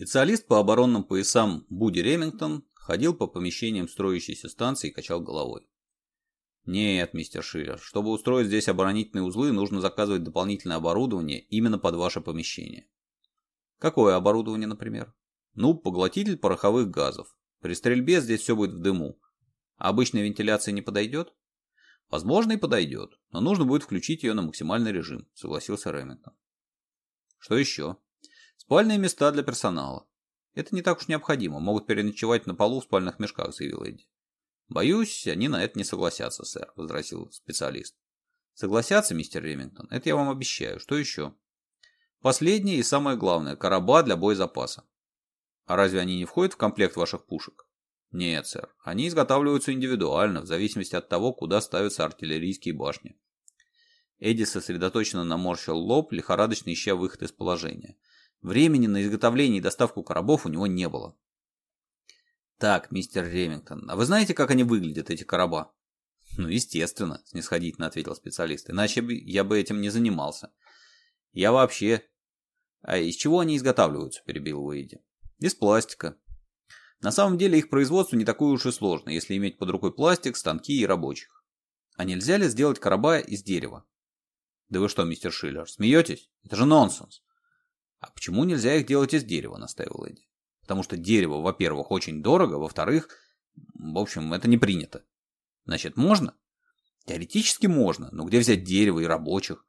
Специалист по оборонным поясам Буди Ремингтон ходил по помещениям строящейся станции и качал головой. «Нет, мистер Ширер, чтобы устроить здесь оборонительные узлы, нужно заказывать дополнительное оборудование именно под ваше помещение». «Какое оборудование, например?» «Ну, поглотитель пороховых газов. При стрельбе здесь все будет в дыму. А обычной вентиляции не подойдет?» «Возможно, и подойдет, но нужно будет включить ее на максимальный режим», — согласился Ремингтон. «Что еще?» «Спальные места для персонала. Это не так уж необходимо, могут переночевать на полу в спальных мешках», — заявил Эдди. «Боюсь, они на это не согласятся, сэр», — возразил специалист. «Согласятся, мистер Ремингтон, это я вам обещаю. Что еще?» «Последнее и самое главное — короба для боезапаса». «А разве они не входят в комплект ваших пушек?» «Нет, сэр. Они изготавливаются индивидуально, в зависимости от того, куда ставятся артиллерийские башни». Эдди сосредоточенно наморщил лоб, лихорадочно ища выход из положения — Времени на изготовление и доставку коробов у него не было. «Так, мистер Ремингтон, а вы знаете, как они выглядят, эти короба?» «Ну, естественно», – снисходительно ответил специалист, – «иначе я бы этим не занимался». «Я вообще...» «А из чего они изготавливаются?» – перебил Уэйди. «Из пластика». На самом деле их производство не такое уж и сложно, если иметь под рукой пластик, станки и рабочих. А нельзя ли сделать короба из дерева? Да вы что, мистер Шиллер, смеетесь? Это же нонсенс. «А почему нельзя их делать из дерева?» — настаивал Эдди. «Потому что дерево, во-первых, очень дорого, во-вторых, в общем, это не принято». «Значит, можно?» «Теоретически можно, но где взять дерево и рабочих?»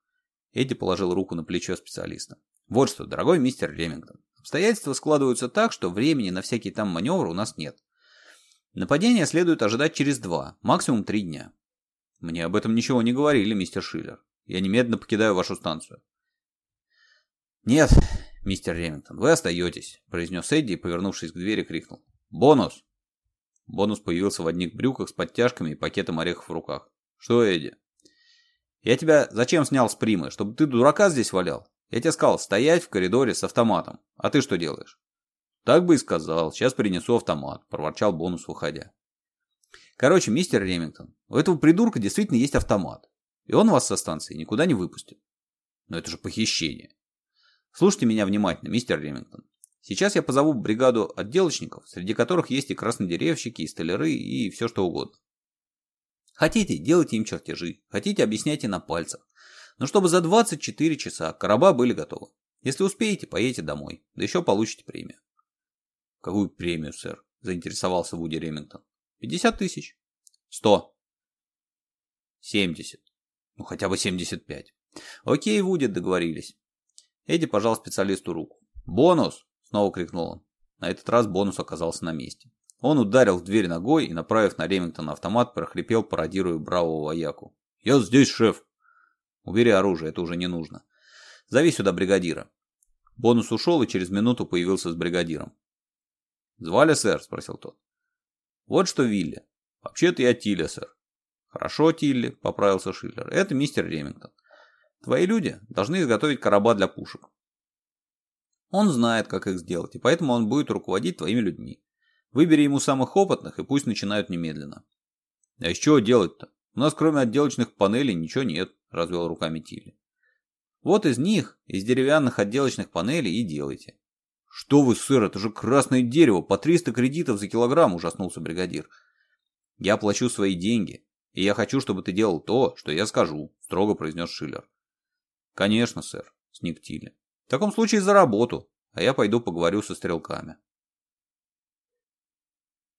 Эдди положил руку на плечо специалиста. «Вот что, дорогой мистер Ремингтон, обстоятельства складываются так, что времени на всякие там маневры у нас нет. Нападение следует ожидать через два, максимум три дня». «Мне об этом ничего не говорили, мистер Шиллер. Я немедленно покидаю вашу станцию». «Нет, «Мистер Ремингтон, вы остаетесь», – произнес Эдди и, повернувшись к двери, крикнул. «Бонус!» Бонус появился в одних брюках с подтяжками и пакетом орехов в руках. «Что, Эдди?» «Я тебя зачем снял с примы? Чтобы ты дурака здесь валял? Я тебе сказал, стоять в коридоре с автоматом. А ты что делаешь?» «Так бы и сказал. Сейчас принесу автомат», – проворчал Бонус, уходя. «Короче, мистер Ремингтон, у этого придурка действительно есть автомат. И он вас со станции никуда не выпустит». «Но это же похищение. Слушайте меня внимательно, мистер Ремингтон. Сейчас я позову бригаду отделочников, среди которых есть и краснодеревщики, и столяры, и все что угодно. Хотите, делайте им чертежи, хотите, объясняйте на пальцах. Но чтобы за 24 часа короба были готовы. Если успеете, поедете домой, да еще получите премию. Какую премию, сэр? Заинтересовался Вуди Ремингтон. 50 тысяч. 100. 70. Ну хотя бы 75. Окей, Вуди, договорились. Эдди пожал специалисту руку. «Бонус!» – снова крикнул он. На этот раз бонус оказался на месте. Он ударил в дверь ногой и, направив на Ремингтона автомат, прохрипел, пародируя бравого вояку. «Я здесь, шеф!» «Убери оружие, это уже не нужно. Зови сюда бригадира». Бонус ушел и через минуту появился с бригадиром. «Звали, сэр?» – спросил тот. «Вот что Вилли. Вообще-то я Тилли, сэр». «Хорошо, Тилли», – поправился Шиллер. «Это мистер Ремингтон. Твои люди должны изготовить короба для пушек. Он знает, как их сделать, и поэтому он будет руководить твоими людьми. Выбери ему самых опытных, и пусть начинают немедленно. А из чего делать-то? У нас кроме отделочных панелей ничего нет, развел руками Тилли. Вот из них, из деревянных отделочных панелей и делайте. Что вы, сыр, это же красное дерево, по 300 кредитов за килограмм, ужаснулся бригадир. Я плачу свои деньги, и я хочу, чтобы ты делал то, что я скажу, строго произнес Шиллер. Конечно, сэр, сник В таком случае за работу, а я пойду поговорю со стрелками.